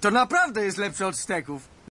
To naprawdę jest lepsze od steków.